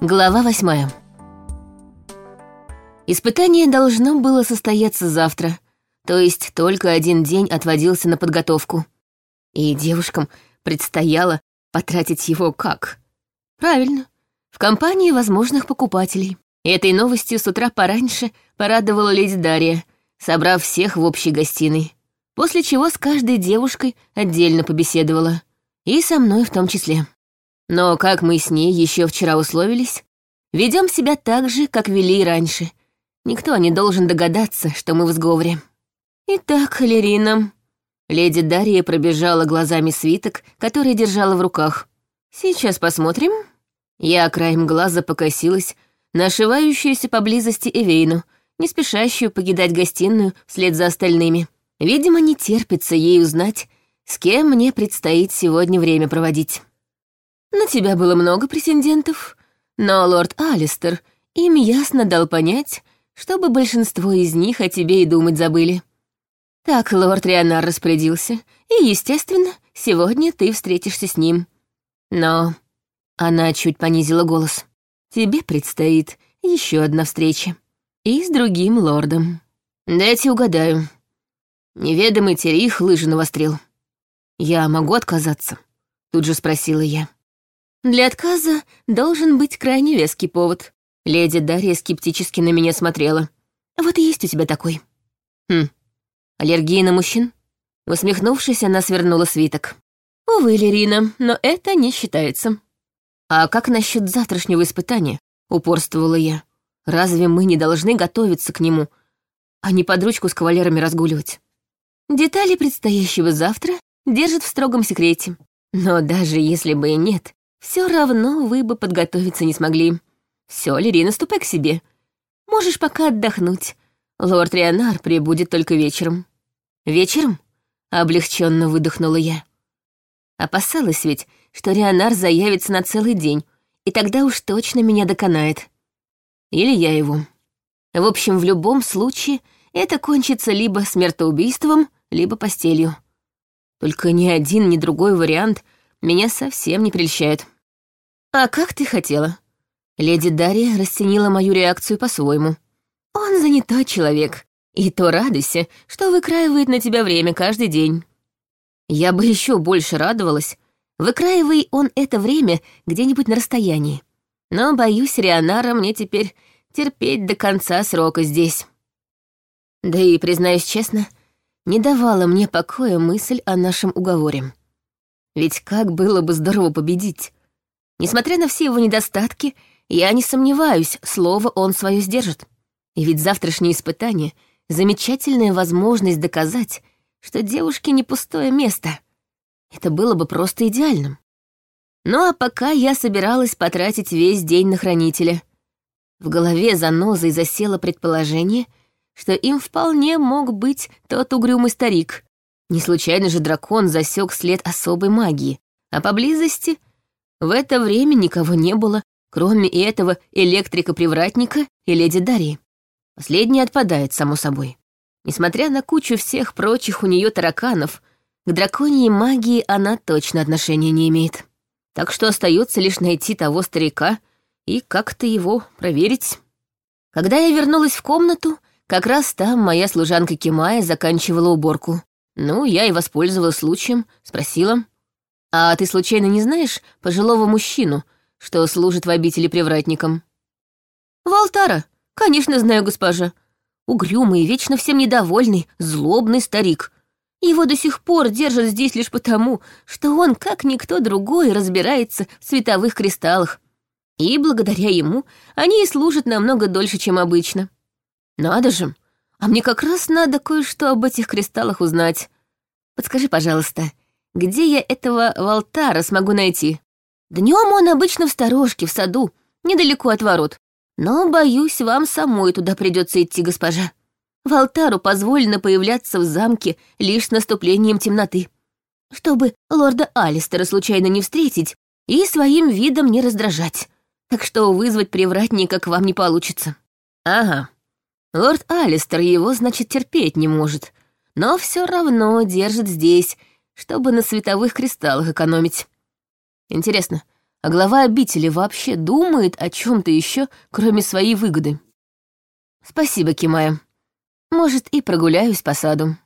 Глава восьмая. Испытание должно было состояться завтра, то есть только один день отводился на подготовку. И девушкам предстояло потратить его как? Правильно, в компании возможных покупателей. Этой новостью с утра пораньше порадовала леди Дарья, собрав всех в общей гостиной, после чего с каждой девушкой отдельно побеседовала, и со мной в том числе. Но, как мы с ней еще вчера условились, ведем себя так же, как вели и раньше. Никто не должен догадаться, что мы в сговоре. Итак, Лерина... Леди Дарья пробежала глазами свиток, который держала в руках. Сейчас посмотрим. Я краем глаза покосилась на ошивающуюся поблизости Эвейну, не спешащую покидать гостиную вслед за остальными. Видимо, не терпится ей узнать, с кем мне предстоит сегодня время проводить. На тебя было много претендентов, но лорд Алистер им ясно дал понять, чтобы большинство из них о тебе и думать забыли. Так лорд Рионар распорядился, и, естественно, сегодня ты встретишься с ним. Но она чуть понизила голос. Тебе предстоит еще одна встреча. И с другим лордом. Дайте угадаю. Неведомый Терих лыжи навострил. Я могу отказаться? Тут же спросила я. Для отказа должен быть крайне веский повод. Леди Дарья скептически на меня смотрела. Вот и есть у тебя такой. Хм, аллергия на мужчин? Усмехнувшись, она свернула свиток. Увы, Лерина, но это не считается. А как насчет завтрашнего испытания? Упорствовала я. Разве мы не должны готовиться к нему, а не под ручку с кавалерами разгуливать? Детали предстоящего завтра держат в строгом секрете. Но даже если бы и нет, все равно вы бы подготовиться не смогли. Все, Лерина, ступай к себе. Можешь пока отдохнуть. Лорд Рионар прибудет только вечером. Вечером? Облегченно выдохнула я. Опасалась ведь, что Рионар заявится на целый день, и тогда уж точно меня доконает. Или я его. В общем, в любом случае, это кончится либо смертоубийством, либо постелью. Только ни один, ни другой вариант — меня совсем не прельщает. «А как ты хотела?» Леди Дарья расценила мою реакцию по-своему. «Он занятой человек, и то радуйся, что выкраивает на тебя время каждый день. Я бы еще больше радовалась, выкраивай он это время где-нибудь на расстоянии. Но, боюсь, Рионара мне теперь терпеть до конца срока здесь. Да и, признаюсь честно, не давала мне покоя мысль о нашем уговоре. Ведь как было бы здорово победить. Несмотря на все его недостатки, я не сомневаюсь, слово он свое сдержит. И ведь завтрашнее испытание — замечательная возможность доказать, что девушке не пустое место. Это было бы просто идеальным. Ну а пока я собиралась потратить весь день на хранителя. В голове занозой засело предположение, что им вполне мог быть тот угрюмый старик, не случайно же дракон засек след особой магии, а поблизости в это время никого не было, кроме этого электрика-привратника и леди Дарьи. Последняя отпадает, само собой. Несмотря на кучу всех прочих у нее тараканов, к драконьей магии она точно отношения не имеет. Так что остается лишь найти того старика и как-то его проверить. Когда я вернулась в комнату, как раз там моя служанка Кимая заканчивала уборку. Ну, я и воспользовалась случаем, спросила. «А ты случайно не знаешь пожилого мужчину, что служит в обители привратником?» «Валтара, конечно, знаю, госпожа. Угрюмый, вечно всем недовольный, злобный старик. Его до сих пор держат здесь лишь потому, что он, как никто другой, разбирается в световых кристаллах. И благодаря ему они и служат намного дольше, чем обычно. Надо же, а мне как раз надо кое-что об этих кристаллах узнать. Подскажи, пожалуйста, где я этого Валтара смогу найти? Днем он обычно в сторожке, в саду, недалеко от ворот. Но, боюсь, вам самой туда придется идти, госпожа. Валтару позволено появляться в замке лишь с наступлением темноты, чтобы лорда Алистера случайно не встретить и своим видом не раздражать. Так что вызвать привратника к вам не получится. Ага, Лорд Алистер его, значит, терпеть не может, но все равно держит здесь, чтобы на световых кристаллах экономить. Интересно, а глава обители вообще думает о чем то еще, кроме своей выгоды. Спасибо, Кимая. Может, и прогуляюсь по саду.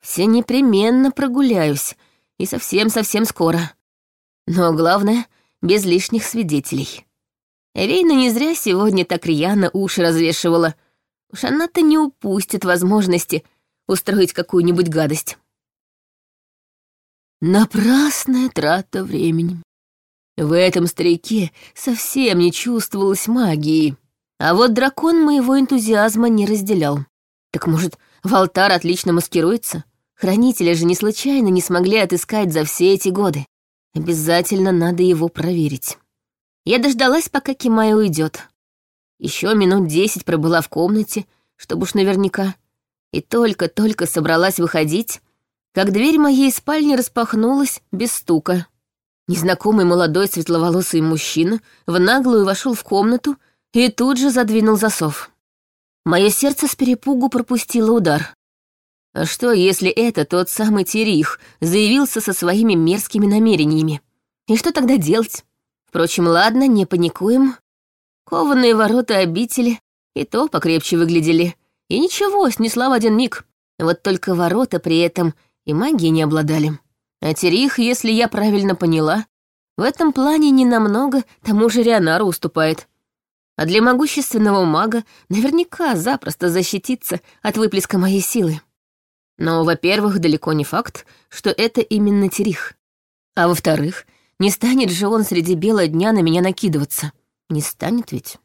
Все непременно прогуляюсь, и совсем-совсем скоро. Но главное, без лишних свидетелей. Рейна не зря сегодня так рьяно уши развешивала. Уж она-то не упустит возможности устроить какую-нибудь гадость. Напрасная трата времени. В этом старике совсем не чувствовалось магии. А вот дракон моего энтузиазма не разделял. Так может, Валтар отлично маскируется? Хранители же не случайно не смогли отыскать за все эти годы. Обязательно надо его проверить. Я дождалась, пока Кимая уйдет. Еще минут десять пробыла в комнате, чтобы уж наверняка. И только-только собралась выходить, как дверь моей спальни распахнулась без стука. Незнакомый молодой светловолосый мужчина в наглую вошел в комнату и тут же задвинул засов. Мое сердце с перепугу пропустило удар. А что, если это тот самый Терих заявился со своими мерзкими намерениями? И что тогда делать? Впрочем, ладно, не паникуем. Кованые ворота обители и то покрепче выглядели. И ничего, снесла в один миг. Вот только ворота при этом и магии не обладали. А Терих, если я правильно поняла, в этом плане не намного тому же Рионару уступает. А для могущественного мага наверняка запросто защититься от выплеска моей силы. Но, во-первых, далеко не факт, что это именно Терих. А во-вторых, не станет же он среди бела дня на меня накидываться. Не станет ведь.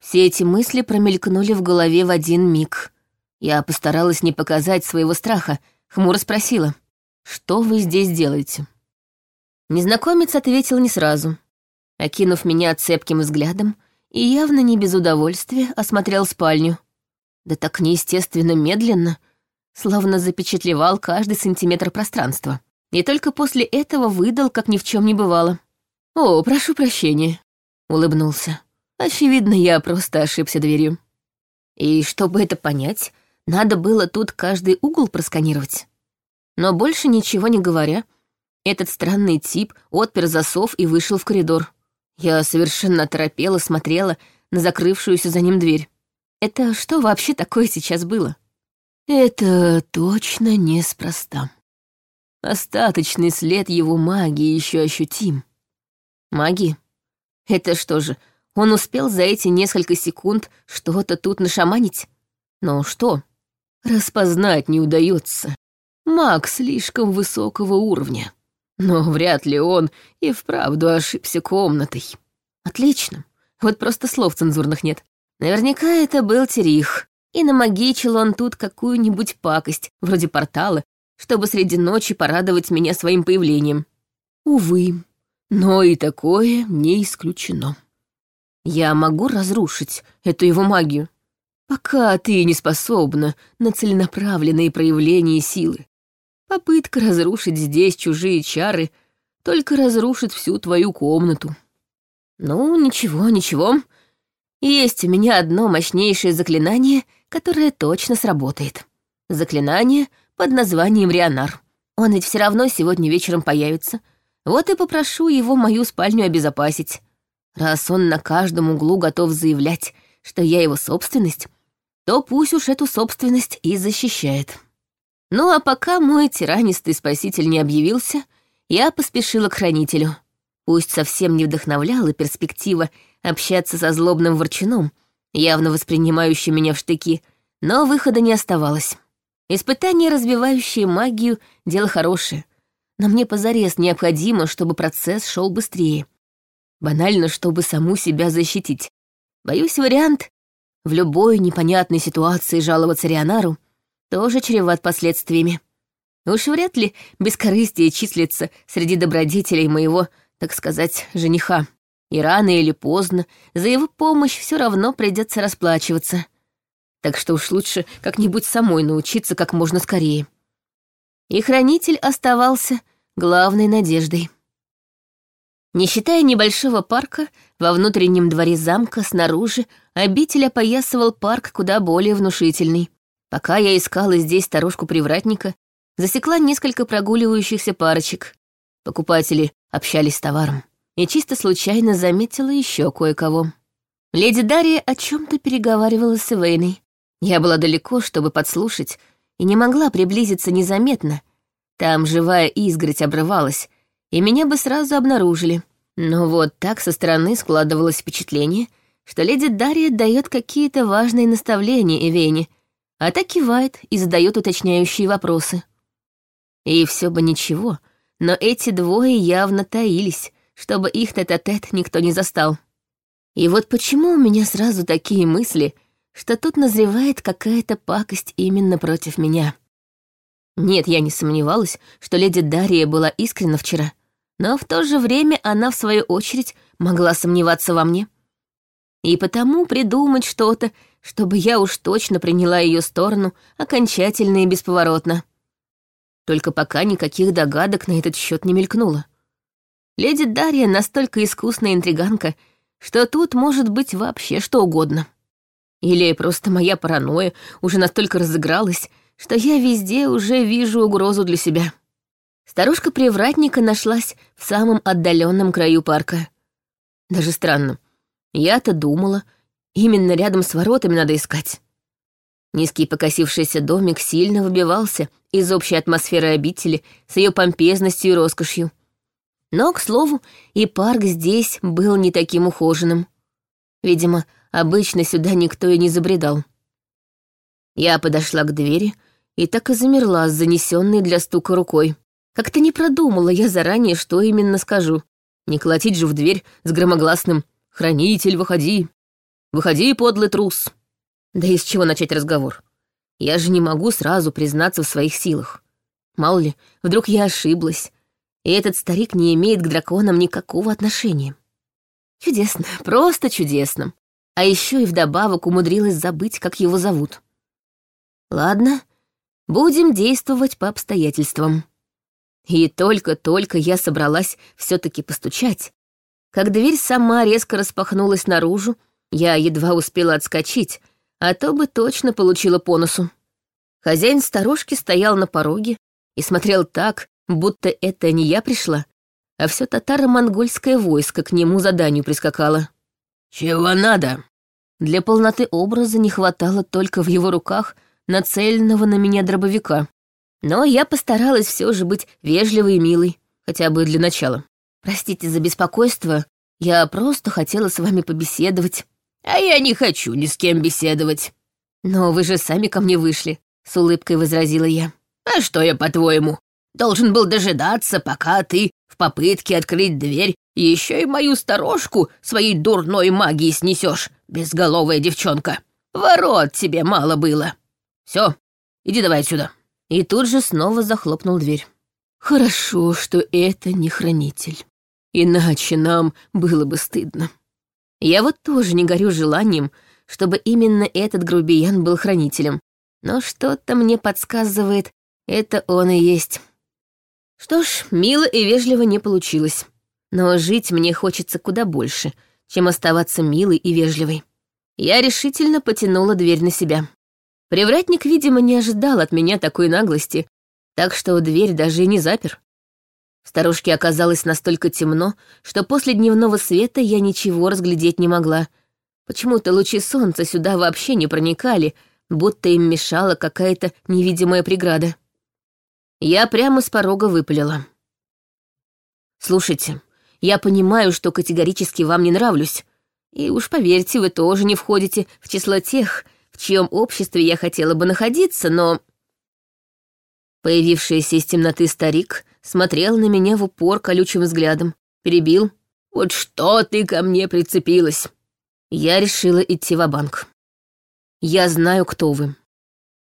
Все эти мысли промелькнули в голове в один миг. Я постаралась не показать своего страха, хмуро спросила, «Что вы здесь делаете?» Незнакомец ответил не сразу. Окинув меня цепким взглядом и явно не без удовольствия осмотрел спальню. Да так неестественно медленно, словно запечатлевал каждый сантиметр пространства. И только после этого выдал, как ни в чем не бывало. «О, прошу прощения», — улыбнулся. «Очевидно, я просто ошибся дверью». И чтобы это понять, надо было тут каждый угол просканировать. Но больше ничего не говоря, этот странный тип отпер засов и вышел в коридор. Я совершенно оторопела, смотрела на закрывшуюся за ним дверь. Это что вообще такое сейчас было? Это точно неспроста. Остаточный след его магии еще ощутим. Магии? Это что же, он успел за эти несколько секунд что-то тут нашаманить? Но что? Распознать не удается. Маг слишком высокого уровня. Но вряд ли он и вправду ошибся комнатой. Отлично. Вот просто слов цензурных нет. Наверняка это был Терих. И намагичил он тут какую-нибудь пакость, вроде портала, чтобы среди ночи порадовать меня своим появлением. Увы, но и такое не исключено. Я могу разрушить эту его магию, пока ты не способна на целенаправленные проявления силы. Попытка разрушить здесь чужие чары только разрушит всю твою комнату. Ну, ничего, ничего. Есть у меня одно мощнейшее заклинание, которое точно сработает. Заклинание под названием Рионар. Он ведь все равно сегодня вечером появится. Вот и попрошу его мою спальню обезопасить. Раз он на каждом углу готов заявлять, что я его собственность, то пусть уж эту собственность и защищает. Ну а пока мой тиранистый спаситель не объявился, я поспешила к хранителю. Пусть совсем не вдохновляла перспектива общаться со злобным ворчуном, явно воспринимающим меня в штыки, но выхода не оставалось. Испытание, развивающее магию, — дело хорошее. Но мне позарез необходимо, чтобы процесс шел быстрее. Банально, чтобы саму себя защитить. Боюсь, вариант в любой непонятной ситуации жаловаться Рионару — тоже чреват последствиями. Уж вряд ли бескорыстие числится среди добродетелей моего, так сказать, жениха. И рано или поздно за его помощь все равно придется расплачиваться. Так что уж лучше как-нибудь самой научиться как можно скорее. И хранитель оставался главной надеждой. Не считая небольшого парка, во внутреннем дворе замка снаружи обитель опоясывал парк куда более внушительный. Пока я искала здесь старушку-привратника, засекла несколько прогуливающихся парочек. Покупатели общались с товаром. и чисто случайно заметила еще кое-кого. Леди Дарья о чем-то переговаривалась с Эвейной. Я была далеко, чтобы подслушать, и не могла приблизиться незаметно. Там живая изгородь обрывалась, и меня бы сразу обнаружили. Но вот так со стороны складывалось впечатление, что леди Дарья дает какие-то важные наставления Эвейне, а та кивает и задает уточняющие вопросы. И все бы ничего, но эти двое явно таились, чтобы их тет-а-тет -тет никто не застал. И вот почему у меня сразу такие мысли, что тут назревает какая-то пакость именно против меня. Нет, я не сомневалась, что леди Дарья была искренна вчера, но в то же время она, в свою очередь, могла сомневаться во мне. И потому придумать что-то, чтобы я уж точно приняла ее сторону окончательно и бесповоротно. Только пока никаких догадок на этот счет не мелькнуло. Леди Дарья настолько искусная интриганка, что тут может быть вообще что угодно. Или просто моя паранойя уже настолько разыгралась, что я везде уже вижу угрозу для себя. Старушка-привратника нашлась в самом отдаленном краю парка. Даже странно. Я-то думала, именно рядом с воротами надо искать. Низкий покосившийся домик сильно выбивался из общей атмосферы обители с ее помпезностью и роскошью. Но, к слову, и парк здесь был не таким ухоженным. Видимо, обычно сюда никто и не забредал. Я подошла к двери и так и замерла с занесенной для стука рукой. Как-то не продумала я заранее, что именно скажу. Не колотить же в дверь с громогласным «Хранитель, выходи! Выходи, подлый трус!» Да из чего начать разговор? Я же не могу сразу признаться в своих силах. Мало ли, вдруг я ошиблась, и этот старик не имеет к драконам никакого отношения. Чудесно, просто чудесно. А еще и вдобавок умудрилась забыть, как его зовут. Ладно, будем действовать по обстоятельствам. И только-только я собралась все таки постучать, как дверь сама резко распахнулась наружу, я едва успела отскочить, а то бы точно получила по носу. Хозяин старушки стоял на пороге и смотрел так, будто это не я пришла, а все татаро-монгольское войско к нему заданию прискакало. «Чего надо?» Для полноты образа не хватало только в его руках нацеленного на меня дробовика. Но я постаралась все же быть вежливой и милой, хотя бы для начала. Простите за беспокойство, я просто хотела с вами побеседовать. А я не хочу ни с кем беседовать. Но вы же сами ко мне вышли, с улыбкой возразила я. А что я, по-твоему, должен был дожидаться, пока ты в попытке открыть дверь еще и мою сторожку своей дурной магией снесешь, безголовая девчонка. Ворот тебе мало было. Все, иди давай отсюда и тут же снова захлопнул дверь. Хорошо, что это не хранитель. Иначе нам было бы стыдно. Я вот тоже не горю желанием, чтобы именно этот грубиян был хранителем. Но что-то мне подсказывает, это он и есть. Что ж, мило и вежливо не получилось. Но жить мне хочется куда больше, чем оставаться милой и вежливой. Я решительно потянула дверь на себя. Привратник, видимо, не ожидал от меня такой наглости, так что дверь даже и не запер. В старушке оказалось настолько темно, что после дневного света я ничего разглядеть не могла. Почему-то лучи солнца сюда вообще не проникали, будто им мешала какая-то невидимая преграда. Я прямо с порога выпалила. «Слушайте, я понимаю, что категорически вам не нравлюсь, и уж поверьте, вы тоже не входите в число тех, в чьем обществе я хотела бы находиться, но...» Появившийся из темноты старик смотрел на меня в упор колючим взглядом, перебил. «Вот что ты ко мне прицепилась?» Я решила идти в банк «Я знаю, кто вы».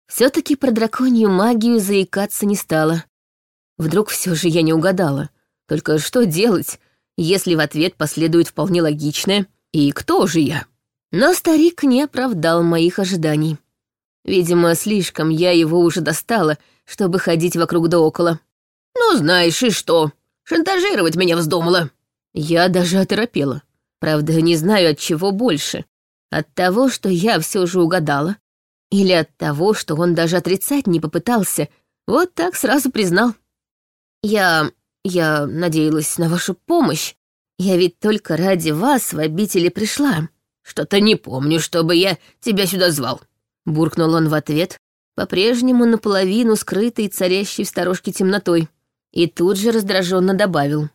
все таки про драконью магию заикаться не стала. Вдруг все же я не угадала. Только что делать, если в ответ последует вполне логичное «И кто же я?» Но старик не оправдал моих ожиданий. Видимо, слишком я его уже достала, чтобы ходить вокруг да около. «Ну, знаешь, и что? Шантажировать меня вздумала?» Я даже оторопела. Правда, не знаю, от чего больше. От того, что я все же угадала, или от того, что он даже отрицать не попытался, вот так сразу признал. «Я... я надеялась на вашу помощь», Я ведь только ради вас в обители пришла. Что-то не помню, чтобы я тебя сюда звал. Буркнул он в ответ, по-прежнему наполовину скрытый царящей в сторожке темнотой, и тут же раздраженно добавил.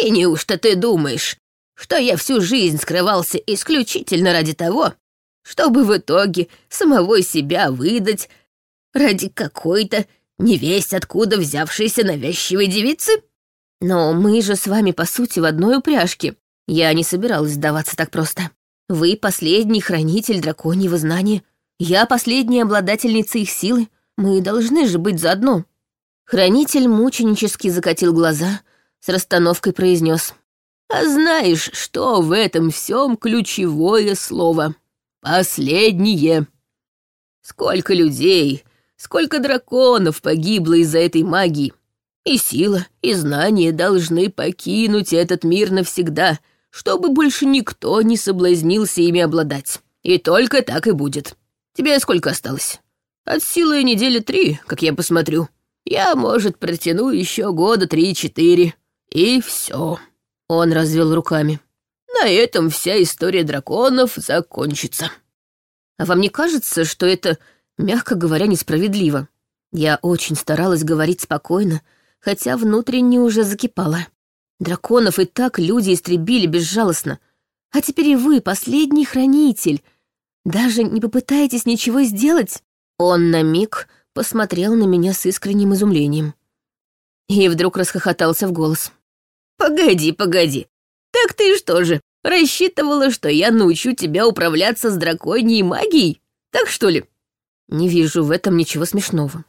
«И неужто ты думаешь, что я всю жизнь скрывался исключительно ради того, чтобы в итоге самого себя выдать ради какой-то невесть откуда взявшейся навязчивой девицы? Но мы же с вами, по сути, в одной упряжке. Я не собиралась сдаваться так просто. Вы последний хранитель драконьего знания. Я последняя обладательница их силы. Мы должны же быть заодно. Хранитель мученически закатил глаза, с расстановкой произнес. А знаешь, что в этом всем ключевое слово? Последнее. Сколько людей, сколько драконов погибло из-за этой магии. И сила, и знания должны покинуть этот мир навсегда, чтобы больше никто не соблазнился ими обладать. И только так и будет. Тебе сколько осталось? От силы недели три, как я посмотрю. Я, может, протяну еще года три-четыре. И все. Он развел руками. На этом вся история драконов закончится. А вам не кажется, что это, мягко говоря, несправедливо? Я очень старалась говорить спокойно, хотя внутренне уже закипала. Драконов и так люди истребили безжалостно. А теперь и вы, последний хранитель. Даже не попытаетесь ничего сделать? Он на миг посмотрел на меня с искренним изумлением. И вдруг расхохотался в голос. «Погоди, погоди. Так ты что же, рассчитывала, что я научу тебя управляться с драконьей магией? Так что ли?» «Не вижу в этом ничего смешного».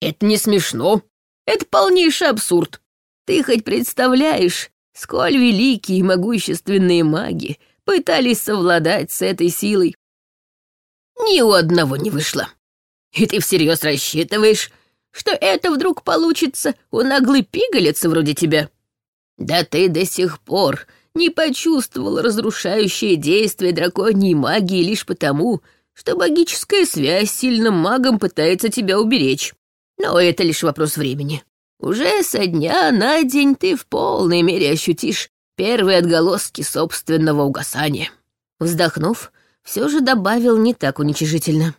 «Это не смешно. Это полнейший абсурд. Ты хоть представляешь, сколь великие и могущественные маги пытались совладать с этой силой? Ни у одного не вышло. И ты всерьез рассчитываешь, что это вдруг получится у наглой пигалицы вроде тебя?» Да ты до сих пор не почувствовал разрушающее действие драконьей магии лишь потому, что магическая связь сильным магом пытается тебя уберечь. Но это лишь вопрос времени. Уже со дня на день ты в полной мере ощутишь первые отголоски собственного угасания. Вздохнув, все же добавил не так уничижительно.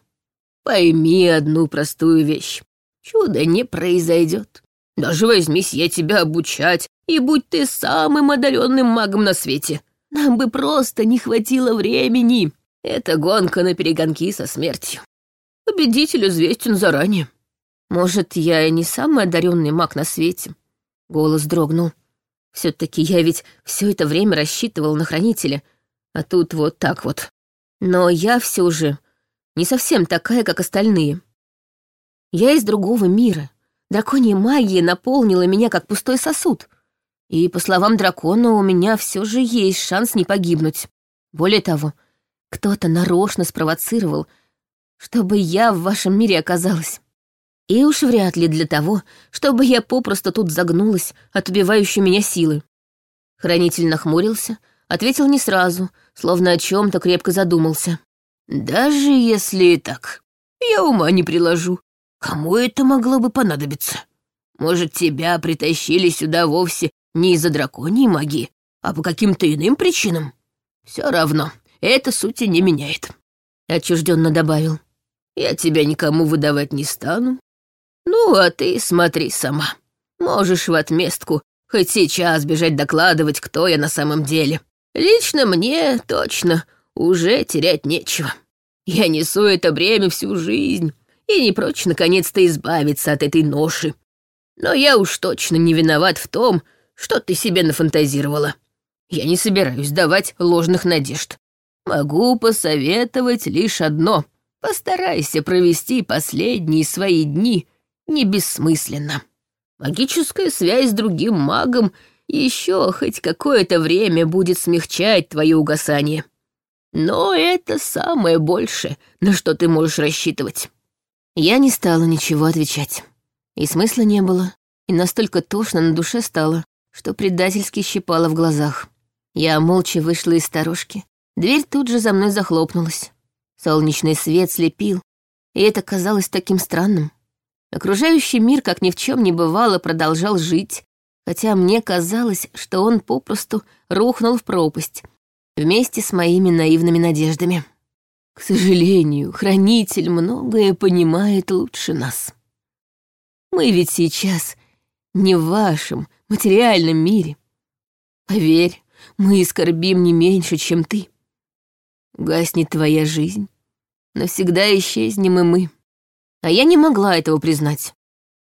Пойми одну простую вещь. Чудо не произойдет. Даже возьмись я тебя обучать, и будь ты самым одаренным магом на свете. Нам бы просто не хватило времени. Это гонка на перегонки со смертью. Победитель известен заранее. Может, я и не самый одаренный маг на свете? Голос дрогнул. Все-таки я ведь все это время рассчитывал на хранителя, а тут вот так вот. Но я все же не совсем такая, как остальные. Я из другого мира, Драконья магия наполнила меня как пустой сосуд. И, по словам дракона, у меня все же есть шанс не погибнуть. Более того, кто-то нарочно спровоцировал, чтобы я в вашем мире оказалась. И уж вряд ли для того, чтобы я попросту тут загнулась от убивающей меня силы. Хранитель нахмурился, ответил не сразу, словно о чем то крепко задумался. «Даже если и так, я ума не приложу, Кому это могло бы понадобиться? Может, тебя притащили сюда вовсе не из-за драконьей магии, а по каким-то иным причинам? Все равно, это сути не меняет. Отчужденно добавил. Я тебя никому выдавать не стану. Ну, а ты смотри сама. Можешь в отместку хоть сейчас бежать докладывать, кто я на самом деле. Лично мне точно уже терять нечего. Я несу это бремя всю жизнь, и не прочь наконец-то избавиться от этой ноши. Но я уж точно не виноват в том, что ты себе нафантазировала. Я не собираюсь давать ложных надежд. Могу посоветовать лишь одно. Постарайся провести последние свои дни не бессмысленно. Магическая связь с другим магом еще хоть какое-то время будет смягчать твое угасание. Но это самое большее, на что ты можешь рассчитывать. Я не стала ничего отвечать. И смысла не было, и настолько тошно на душе стало, что предательски щипало в глазах. Я молча вышла из сторожки. Дверь тут же за мной захлопнулась. Солнечный свет слепил, и это казалось таким странным. Окружающий мир, как ни в чем не бывало, продолжал жить, хотя мне казалось, что он попросту рухнул в пропасть вместе с моими наивными надеждами. К сожалению, хранитель многое понимает лучше нас. Мы ведь сейчас не в вашем материальном мире. Поверь, мы скорбим не меньше, чем ты. Гаснет твоя жизнь, навсегда исчезнем и мы. А я не могла этого признать.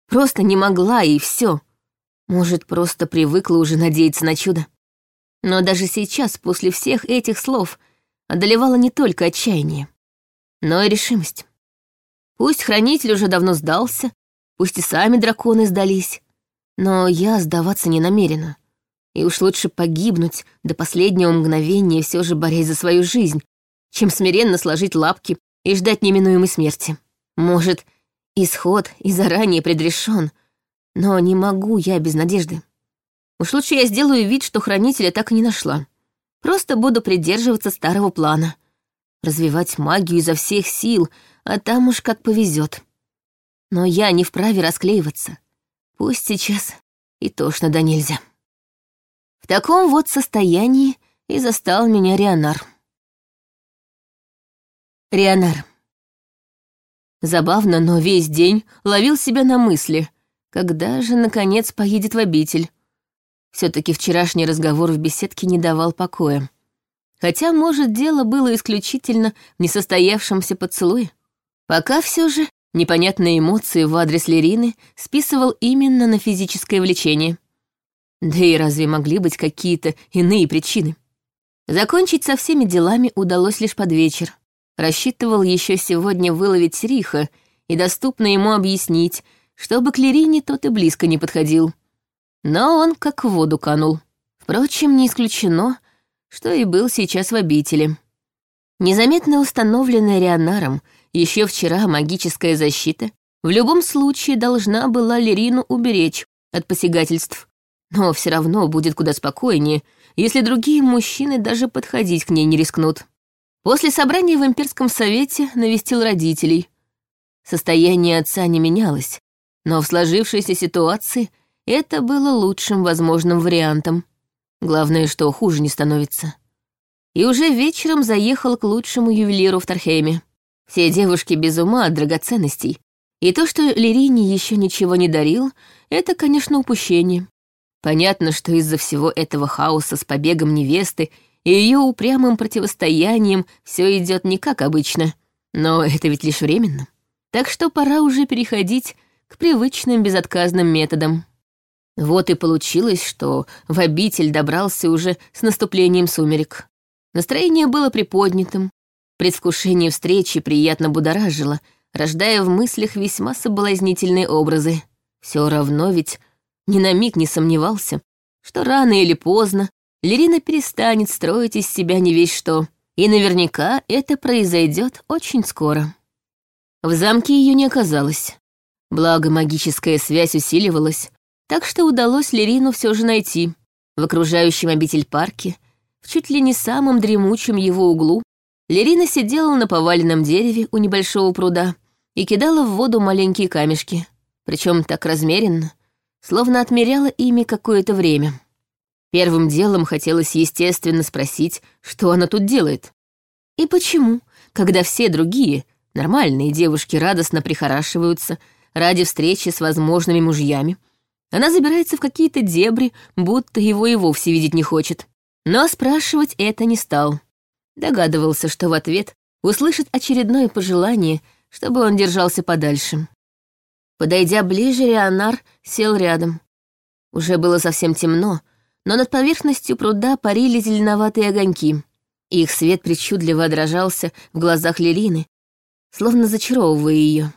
Просто не могла, и все. Может, просто привыкла уже надеяться на чудо. Но даже сейчас, после всех этих слов, одолевало не только отчаяние, но и решимость. Пусть хранитель уже давно сдался, пусть и сами драконы сдались, но я сдаваться не намерена. И уж лучше погибнуть до последнего мгновения, все же борясь за свою жизнь, чем смиренно сложить лапки и ждать неминуемой смерти. Может, исход и заранее предрешен, но не могу я без надежды. Уж лучше я сделаю вид, что хранителя так и не нашла. Просто буду придерживаться старого плана. Развивать магию изо всех сил, а там уж как повезет. Но я не вправе расклеиваться. Пусть сейчас и тошно да нельзя. В таком вот состоянии и застал меня Рионар. Рионар. Забавно, но весь день ловил себя на мысли, когда же, наконец, поедет в обитель. все таки вчерашний разговор в беседке не давал покоя. Хотя, может, дело было исключительно в несостоявшемся поцелуе. Пока все же непонятные эмоции в адрес Лерины списывал именно на физическое влечение. Да и разве могли быть какие-то иные причины? Закончить со всеми делами удалось лишь под вечер. Рассчитывал еще сегодня выловить Риха и доступно ему объяснить, чтобы к Лерине тот и близко не подходил. Но он как в воду канул. Впрочем, не исключено, что и был сейчас в обители. Незаметно установленная Рионаром еще вчера магическая защита в любом случае должна была Лерину уберечь от посягательств. Но все равно будет куда спокойнее, если другие мужчины даже подходить к ней не рискнут. После собрания в имперском совете навестил родителей. Состояние отца не менялось, но в сложившейся ситуации это было лучшим возможным вариантом. Главное, что хуже не становится. И уже вечером заехал к лучшему ювелиру в Тархейме. Все девушки без ума от драгоценностей. И то, что Лерине еще ничего не дарил, это, конечно, упущение. Понятно, что из-за всего этого хаоса с побегом невесты и ее упрямым противостоянием все идет не как обычно. Но это ведь лишь временно. Так что пора уже переходить к привычным безотказным методам. Вот и получилось, что в обитель добрался уже с наступлением сумерек. Настроение было приподнятым, предвкушение встречи приятно будоражило, рождая в мыслях весьма соблазнительные образы. Все равно ведь ни на миг не сомневался, что рано или поздно Лерина перестанет строить из себя не весь что, и наверняка это произойдет очень скоро. В замке ее не оказалось. Благо, магическая связь усиливалась, так что удалось Лерину все же найти. В окружающем обитель парке, в чуть ли не самом дремучем его углу, Лерина сидела на поваленном дереве у небольшого пруда и кидала в воду маленькие камешки, причем так размеренно, словно отмеряла ими какое-то время. Первым делом хотелось, естественно, спросить, что она тут делает. И почему, когда все другие, нормальные девушки радостно прихорашиваются ради встречи с возможными мужьями, она забирается в какие-то дебри, будто его и вовсе видеть не хочет. Но спрашивать это не стал. Догадывался, что в ответ услышит очередное пожелание, чтобы он держался подальше. Подойдя ближе, Рионар сел рядом. Уже было совсем темно, но над поверхностью пруда парили зеленоватые огоньки. Их свет причудливо отражался в глазах Лерины, словно зачаровывая ее.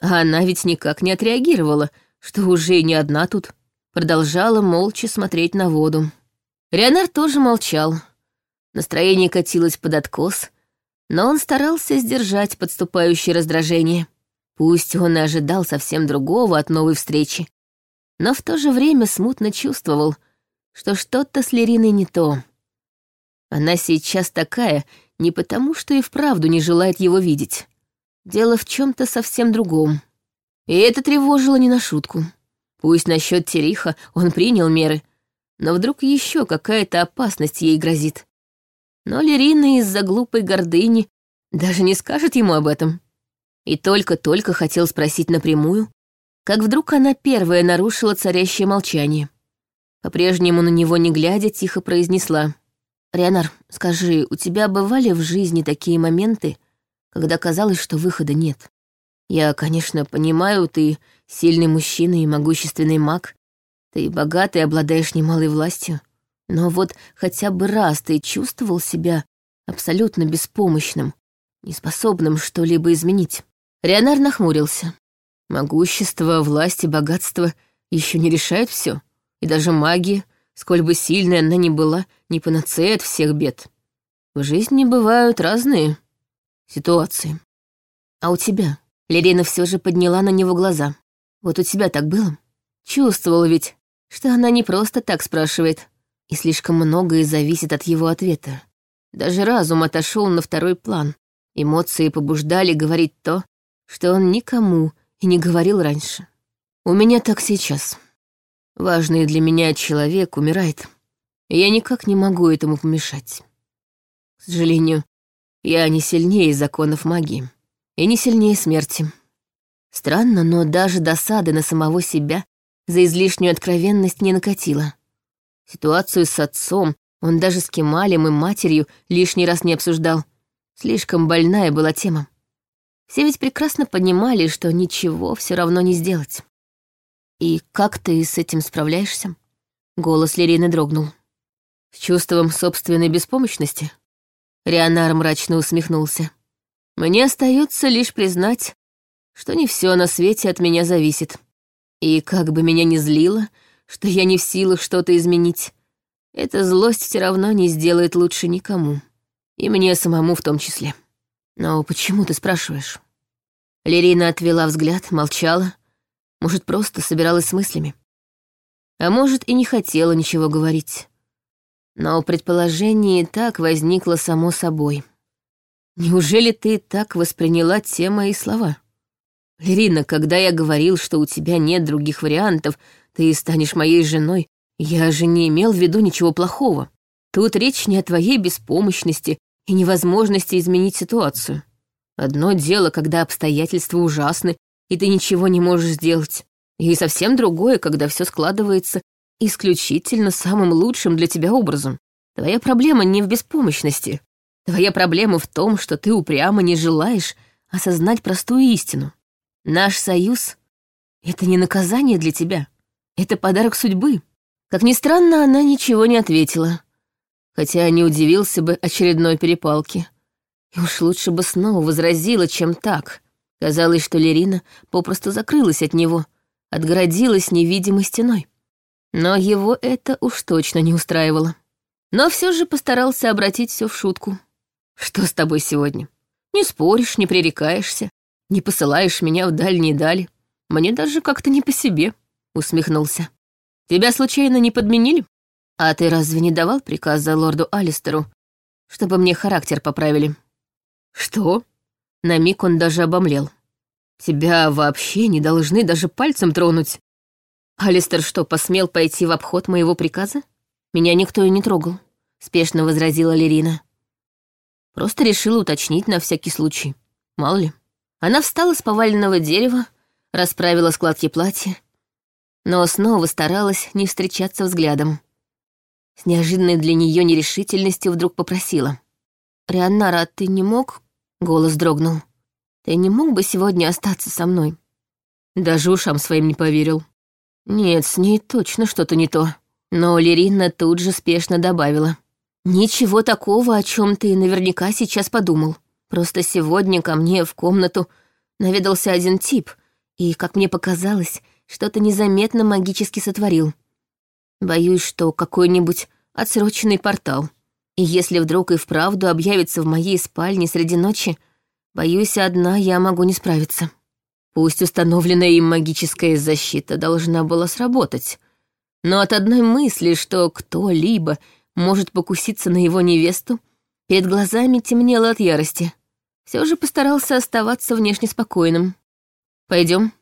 А она ведь никак не отреагировала, что уже не одна тут. Продолжала молча смотреть на воду. Ренар тоже молчал. Настроение катилось под откос, но он старался сдержать подступающее раздражение. Пусть он и ожидал совсем другого от новой встречи, но в то же время смутно чувствовал — что что-то с Лериной не то. Она сейчас такая не потому, что и вправду не желает его видеть. Дело в чем то совсем другом. И это тревожило не на шутку. Пусть насчет Териха он принял меры, но вдруг еще какая-то опасность ей грозит. Но Лерина из-за глупой гордыни даже не скажет ему об этом. И только-только хотел спросить напрямую, как вдруг она первая нарушила царящее молчание. По-прежнему на него не глядя, тихо произнесла. «Рионар, скажи, у тебя бывали в жизни такие моменты, когда казалось, что выхода нет? Я, конечно, понимаю, ты сильный мужчина и могущественный маг, ты богатый, обладаешь немалой властью, но вот хотя бы раз ты чувствовал себя абсолютно беспомощным, неспособным что-либо изменить». Рионар нахмурился. Могущество, власть и богатство еще не решают все, и даже магия, сколь бы сильной она ни была, не панацея от всех бед. В жизни бывают разные ситуации. А у тебя? Лерина все же подняла на него глаза. Вот у тебя так было? Чувствовала ведь, что она не просто так спрашивает, и слишком многое зависит от его ответа. Даже разум отошел на второй план. Эмоции побуждали говорить то, что он никому и не говорил раньше. У меня так сейчас. Важный для меня человек умирает, и я никак не могу этому помешать. К сожалению, я не сильнее законов магии и не сильнее смерти. Странно, но даже досады на самого себя за излишнюю откровенность не накатила. Ситуацию с отцом он даже с Кемалем и матерью лишний раз не обсуждал. Слишком больная была тема. Все ведь прекрасно понимали, что ничего все равно не сделать. «И как ты с этим справляешься?» Голос Лерины дрогнул. «С чувством собственной беспомощности?» Рионар мрачно усмехнулся. «Мне остается лишь признать, что не все на свете от меня зависит. И как бы меня ни злило, что я не в силах что-то изменить, эта злость все равно не сделает лучше никому. И мне самому в том числе. Но почему ты спрашиваешь?» Лерина отвела взгляд, молчала, может, просто собиралась с мыслями. А может, и не хотела ничего говорить. Но предположение так возникло само собой. Неужели ты так восприняла те мои слова? Лерина, когда я говорил, что у тебя нет других вариантов, ты станешь моей женой, я же не имел в виду ничего плохого. Тут речь не о твоей беспомощности и невозможности изменить ситуацию. Одно дело, когда обстоятельства ужасны, и ты ничего не можешь сделать. И совсем другое, когда все складывается исключительно самым лучшим для тебя образом. Твоя проблема не в беспомощности. Твоя проблема в том, что ты упрямо не желаешь осознать простую истину. Наш союз — это не наказание для тебя. Это подарок судьбы. Как ни странно, она ничего не ответила. Хотя не удивился бы очередной перепалке. И уж лучше бы снова возразила, чем так — Казалось, что Лерина попросту закрылась от него, отгородилась невидимой стеной. Но его это уж точно не устраивало. Но все же постарался обратить все в шутку. «Что с тобой сегодня? Не споришь, не пререкаешься, не посылаешь меня в дальние дали. Мне даже как-то не по себе», — усмехнулся. «Тебя случайно не подменили? А ты разве не давал приказа лорду Алистеру, чтобы мне характер поправили?» «Что?» На миг он даже обомлел. «Тебя вообще не должны даже пальцем тронуть. Алистер что, посмел пойти в обход моего приказа? Меня никто и не трогал», — спешно возразила Лерина. Просто решила уточнить на всякий случай. Мало ли. Она встала с поваленного дерева, расправила складки платья, но снова старалась не встречаться взглядом. С неожиданной для нее нерешительностью вдруг попросила. «Рианнара, ты не мог Голос дрогнул. «Ты не мог бы сегодня остаться со мной?» Даже ушам своим не поверил. Нет, с ней точно что-то не то. Но Лерина тут же спешно добавила. «Ничего такого, о чем ты наверняка сейчас подумал. Просто сегодня ко мне в комнату наведался один тип, и, как мне показалось, что-то незаметно магически сотворил. Боюсь, что какой-нибудь отсроченный портал. И если вдруг и вправду объявится в моей спальне среди ночи, боюсь, одна я могу не справиться. Пусть установленная им магическая защита должна была сработать, но от одной мысли, что кто-либо может покуситься на его невесту, перед глазами темнело от ярости. Все же постарался оставаться внешне спокойным. Пойдем.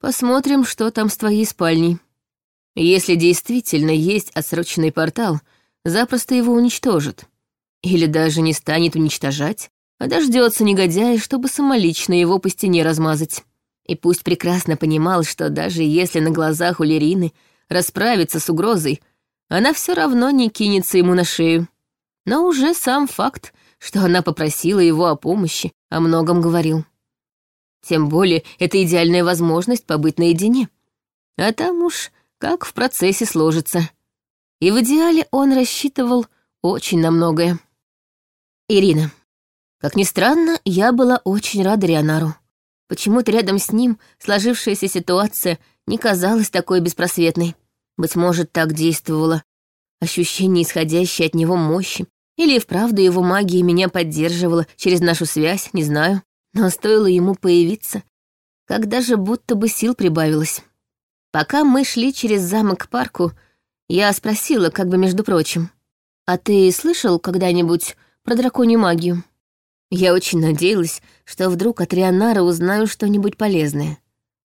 Посмотрим, что там с твоей спальней. Если действительно есть отсроченный портал, запросто его уничтожит. Или даже не станет уничтожать, а дождется негодяя, чтобы самолично его по стене размазать. И пусть прекрасно понимал, что даже если на глазах у Лерины расправиться с угрозой, она все равно не кинется ему на шею. Но уже сам факт, что она попросила его о помощи, о многом говорил. Тем более, это идеальная возможность побыть наедине. А там уж как в процессе сложится. И в идеале он рассчитывал очень на многое. Ирина. Как ни странно, я была очень рада Рионару. Почему-то рядом с ним сложившаяся ситуация не казалась такой беспросветной. Быть может, так действовало ощущение исходящей от него мощи, или и вправду его магия меня поддерживала через нашу связь, не знаю. Но стоило ему появиться, как даже будто бы сил прибавилось. Пока мы шли через замок к парку, я спросила, как бы между прочим, «А ты слышал когда-нибудь про драконью магию?» Я очень надеялась, что вдруг от Рионара узнаю что-нибудь полезное.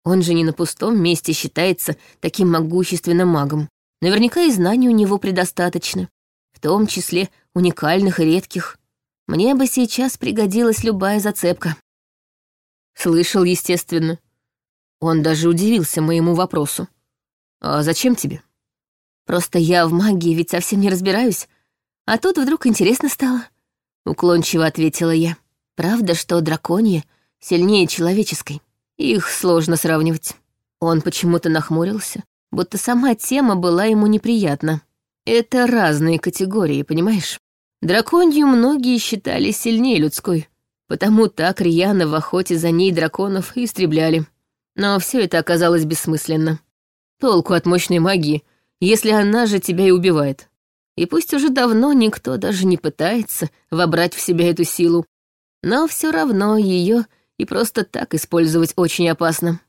Он же не на пустом месте считается таким могущественным магом. Наверняка и знаний у него предостаточно, в том числе уникальных и редких. Мне бы сейчас пригодилась любая зацепка. Слышал, естественно. Он даже удивился моему вопросу. «А зачем тебе?» «Просто я в магии ведь совсем не разбираюсь, а тут вдруг интересно стало», — уклончиво ответила я. «Правда, что драконья сильнее человеческой? Их сложно сравнивать». Он почему-то нахмурился, будто сама тема была ему неприятна. Это разные категории, понимаешь? Драконью многие считали сильнее людской, потому так рьяно в охоте за ней драконов истребляли. Но все это оказалось бессмысленно. Толку от мощной магии, если она же тебя и убивает. И пусть уже давно никто даже не пытается вобрать в себя эту силу, но все равно ее и просто так использовать очень опасно.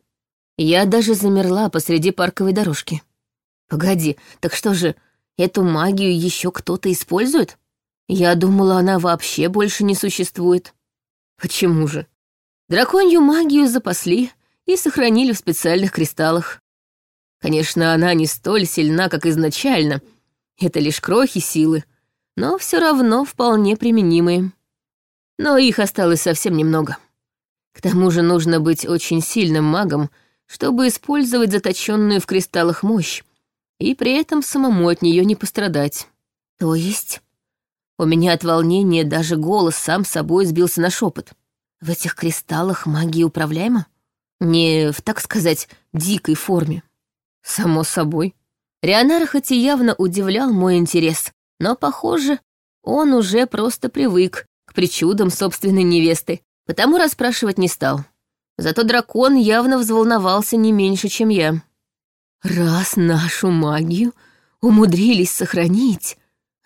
Я даже замерла посреди парковой дорожки. Погоди, так что же, эту магию еще кто-то использует? Я думала, она вообще больше не существует. Почему же? Драконью магию запасли и сохранили в специальных кристаллах. Конечно, она не столь сильна, как изначально. Это лишь крохи силы, но все равно вполне применимые. Но их осталось совсем немного. К тому же нужно быть очень сильным магом, чтобы использовать заточенную в кристаллах мощь, и при этом самому от нее не пострадать. То есть... У меня от волнения даже голос сам собой сбился на шепот. В этих кристаллах магия управляема? Не в, так сказать, дикой форме. Само собой. Рионар хоть и явно удивлял мой интерес, но, похоже, он уже просто привык к причудам собственной невесты, потому расспрашивать не стал. Зато дракон явно взволновался не меньше, чем я. «Раз нашу магию умудрились сохранить,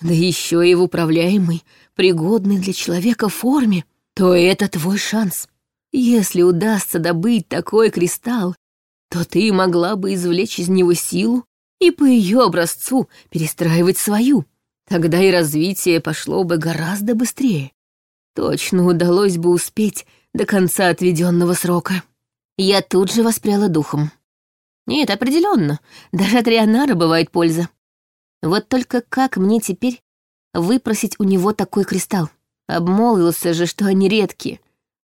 да еще и в управляемой, пригодной для человека форме, то это твой шанс. Если удастся добыть такой кристалл, то ты могла бы извлечь из него силу и по ее образцу перестраивать свою. Тогда и развитие пошло бы гораздо быстрее. Точно удалось бы успеть до конца отведенного срока. Я тут же воспряла духом. Нет, определенно, даже от Рионара бывает польза. Вот только как мне теперь выпросить у него такой кристалл? Обмолвился же, что они редкие.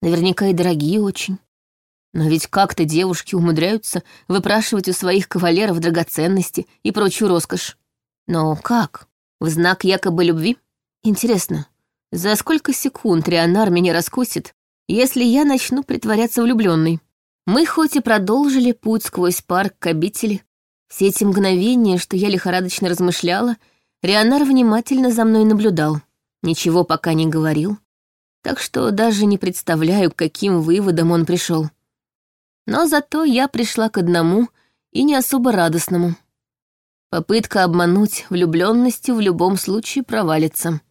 Наверняка и дорогие очень. Но ведь как-то девушки умудряются выпрашивать у своих кавалеров драгоценности и прочую роскошь. Но как? В знак якобы любви? Интересно, за сколько секунд Рионар меня раскусит, если я начну притворяться влюбленной? Мы хоть и продолжили путь сквозь парк к обители, все эти мгновения, что я лихорадочно размышляла, Рионар внимательно за мной наблюдал. Ничего пока не говорил, так что даже не представляю, к каким выводам он пришел. Но зато я пришла к одному и не особо радостному. Попытка обмануть влюбленностью в любом случае провалится.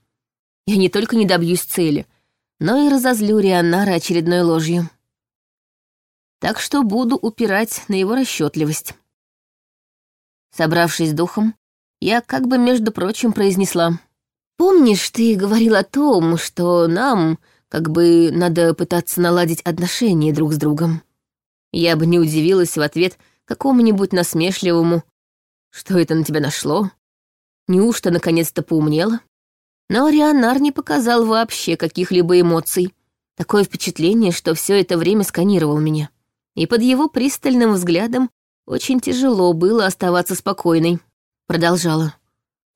Я не только не добьюсь цели, но и разозлю Рионара очередной ложью. Так что буду упирать на его расчетливость. Собравшись духом, я как бы, между прочим, произнесла. «Помнишь, ты говорил о том, что нам, как бы, надо пытаться наладить отношения друг с другом? Я бы не удивилась в ответ какому-нибудь насмешливому «Что это на тебя нашло?» Неужто наконец-то поумнела? Но Рианар не показал вообще каких-либо эмоций. Такое впечатление, что все это время сканировал меня. И под его пристальным взглядом очень тяжело было оставаться спокойной. Продолжала.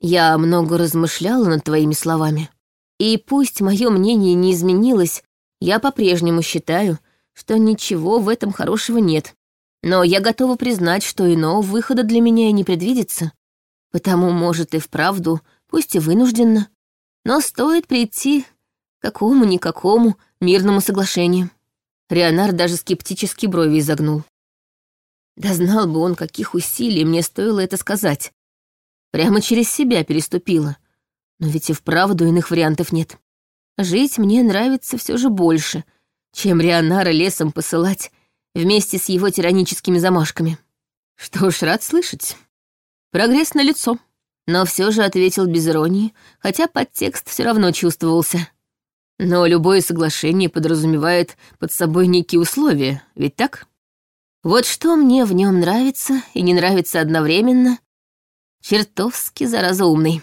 Я много размышляла над твоими словами. И пусть мое мнение не изменилось, я по-прежнему считаю, что ничего в этом хорошего нет. Но я готова признать, что иного выхода для меня и не предвидится. Потому, может, и вправду, пусть и вынужденно, но стоит прийти к какому-никакому мирному соглашению. Рионар даже скептически брови изогнул. Да знал бы он, каких усилий мне стоило это сказать. Прямо через себя переступила. Но ведь и вправду иных вариантов нет. Жить мне нравится все же больше, чем Рионара лесом посылать вместе с его тираническими замашками. Что ж, рад слышать. Прогресс на лицо. Но все же ответил без иронии, хотя подтекст все равно чувствовался. Но любое соглашение подразумевает под собой некие условия, ведь так? Вот что мне в нем нравится и не нравится одновременно, чертовски зараза умный.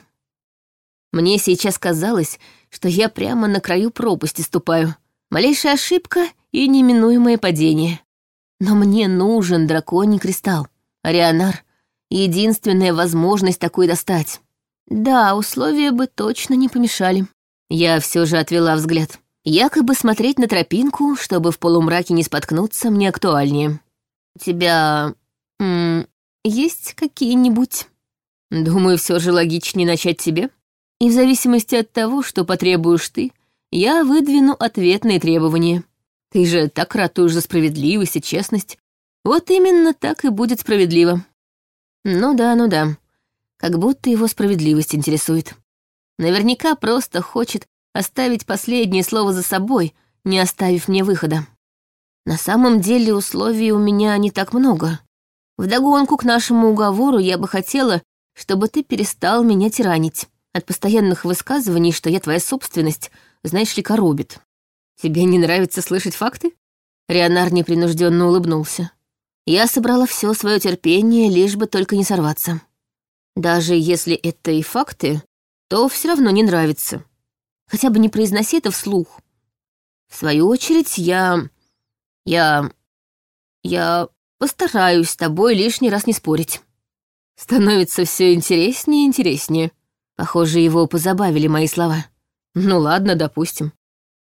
Мне сейчас казалось, что я прямо на краю пропасти ступаю. Малейшая ошибка и неминуемое падение. Но мне нужен драконий кристалл. Арианар — единственная возможность такой достать. Да, условия бы точно не помешали. Я все же отвела взгляд. Якобы смотреть на тропинку, чтобы в полумраке не споткнуться, мне актуальнее. У тебя... М -м, есть какие-нибудь... Думаю, все же логичнее начать тебе. И в зависимости от того, что потребуешь ты, я выдвину ответные требования. Ты же так ратуешь за справедливость и честность. Вот именно так и будет справедливо. Ну да, ну да. Как будто его справедливость интересует. Наверняка просто хочет оставить последнее слово за собой, не оставив мне выхода. На самом деле условий у меня не так много. Вдогонку к нашему уговору я бы хотела, чтобы ты перестал меня тиранить. От постоянных высказываний, что я твоя собственность, знаешь ли, коробит. Тебе не нравится слышать факты? Рионар непринужденно улыбнулся. Я собрала все свое терпение, лишь бы только не сорваться. Даже если это и факты, то все равно не нравится. Хотя бы не произноси это вслух. В свою очередь, я... Я... Я постараюсь с тобой лишний раз не спорить. Становится все интереснее и интереснее. Похоже, его позабавили мои слова. Ну ладно, допустим.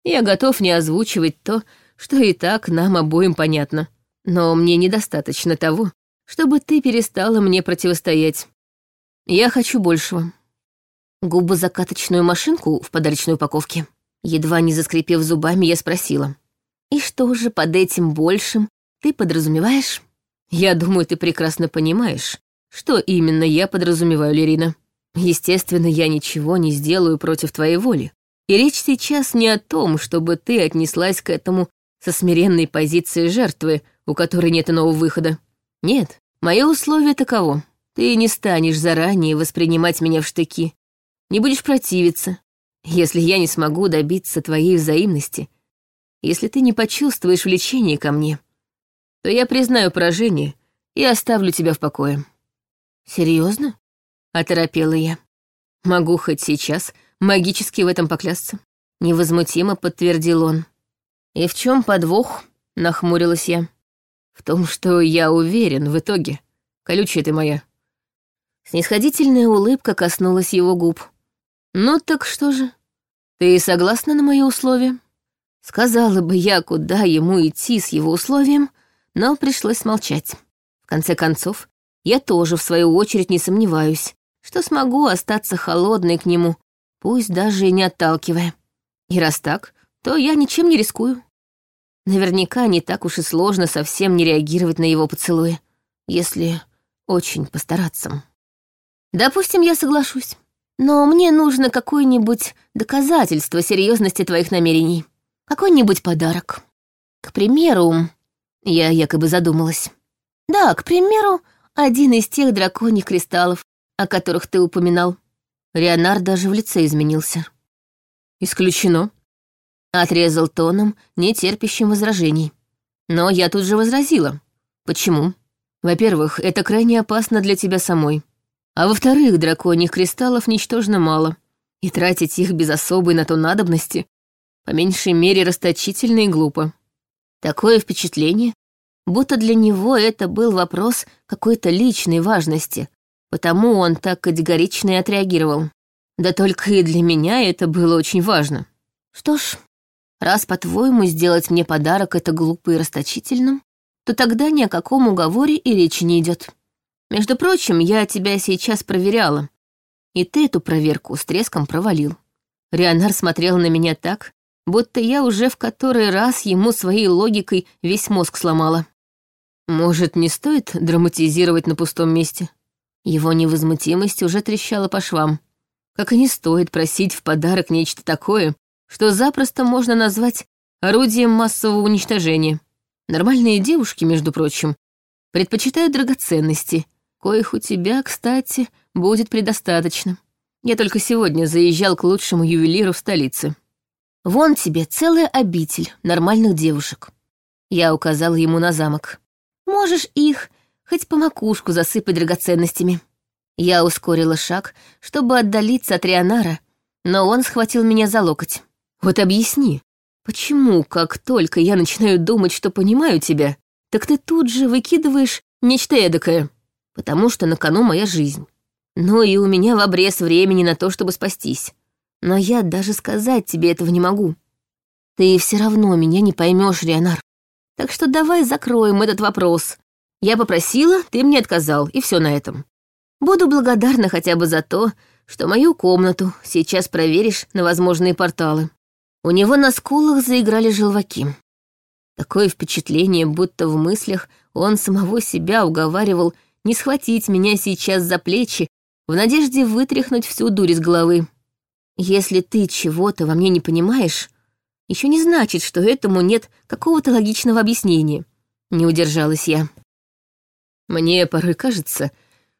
Я готов не озвучивать то, что и так нам обоим понятно. Но мне недостаточно того, чтобы ты перестала мне противостоять. Я хочу большего. Губозакаточную машинку в подарочной упаковке. Едва не заскрипев зубами, я спросила. И что же под этим большим ты подразумеваешь? Я думаю, ты прекрасно понимаешь, что именно я подразумеваю, Лерина. Естественно, я ничего не сделаю против твоей воли. И речь сейчас не о том, чтобы ты отнеслась к этому со смиренной позиции жертвы, у которой нет иного выхода. Нет, мое условие таково. Ты не станешь заранее воспринимать меня в штыки, не будешь противиться, если я не смогу добиться твоей взаимности, если ты не почувствуешь влечение ко мне, то я признаю поражение и оставлю тебя в покое. Серьезно? Оторопела я. Могу хоть сейчас магически в этом поклясться. Невозмутимо подтвердил он. И в чем подвох? Нахмурилась я. В том, что я уверен в итоге. Колючая ты моя. Снисходительная улыбка коснулась его губ. Ну так что же? Ты согласна на мои условия? Сказала бы я, куда ему идти с его условием, но пришлось молчать. В конце концов, я тоже, в свою очередь, не сомневаюсь, что смогу остаться холодной к нему, пусть даже и не отталкивая. И раз так, то я ничем не рискую. Наверняка не так уж и сложно совсем не реагировать на его поцелуи, если очень постараться. Допустим, я соглашусь. Но мне нужно какое-нибудь доказательство серьезности твоих намерений. Какой-нибудь подарок. К примеру, я якобы задумалась. Да, к примеру, один из тех драконьих кристаллов, о которых ты упоминал. Рионар даже в лице изменился. «Исключено», — отрезал тоном, не терпящим возражений. Но я тут же возразила. Почему? Во-первых, это крайне опасно для тебя самой. А во-вторых, драконьих кристаллов ничтожно мало, и тратить их без особой на то надобности по меньшей мере расточительно и глупо. Такое впечатление, будто для него это был вопрос какой-то личной важности, потому он так категорично и отреагировал. Да только и для меня это было очень важно. Что ж, раз, по-твоему, сделать мне подарок это глупо и расточительно, то тогда ни о каком уговоре и речи не идет. Между прочим, я тебя сейчас проверяла, и ты эту проверку с треском провалил. Рионар смотрел на меня так, будто я уже в который раз ему своей логикой весь мозг сломала. Может, не стоит драматизировать на пустом месте? Его невозмутимость уже трещала по швам. Как и не стоит просить в подарок нечто такое, что запросто можно назвать орудием массового уничтожения. Нормальные девушки, между прочим, предпочитают драгоценности, коих у тебя, кстати, будет предостаточно. Я только сегодня заезжал к лучшему ювелиру в столице. Вон тебе целая обитель нормальных девушек. Я указал ему на замок. Можешь их хоть по макушку засыпать драгоценностями. Я ускорила шаг, чтобы отдалиться от Рионара, но он схватил меня за локоть. Вот объясни, Почему, как только я начинаю думать, что понимаю тебя, так ты тут же выкидываешь нечто эдакое? Потому что на кону моя жизнь. Ну и у меня в обрез времени на то, чтобы спастись. Но я даже сказать тебе этого не могу. Ты все равно меня не поймешь, Рионар. Так что давай закроем этот вопрос. Я попросила, ты мне отказал, и все на этом. Буду благодарна хотя бы за то, что мою комнату сейчас проверишь на возможные порталы. У него на скулах заиграли желваки. Такое впечатление, будто в мыслях он самого себя уговаривал не схватить меня сейчас за плечи в надежде вытряхнуть всю дурь из головы. Если ты чего-то во мне не понимаешь, еще не значит, что этому нет какого-то логичного объяснения. Не удержалась я. Мне порой кажется,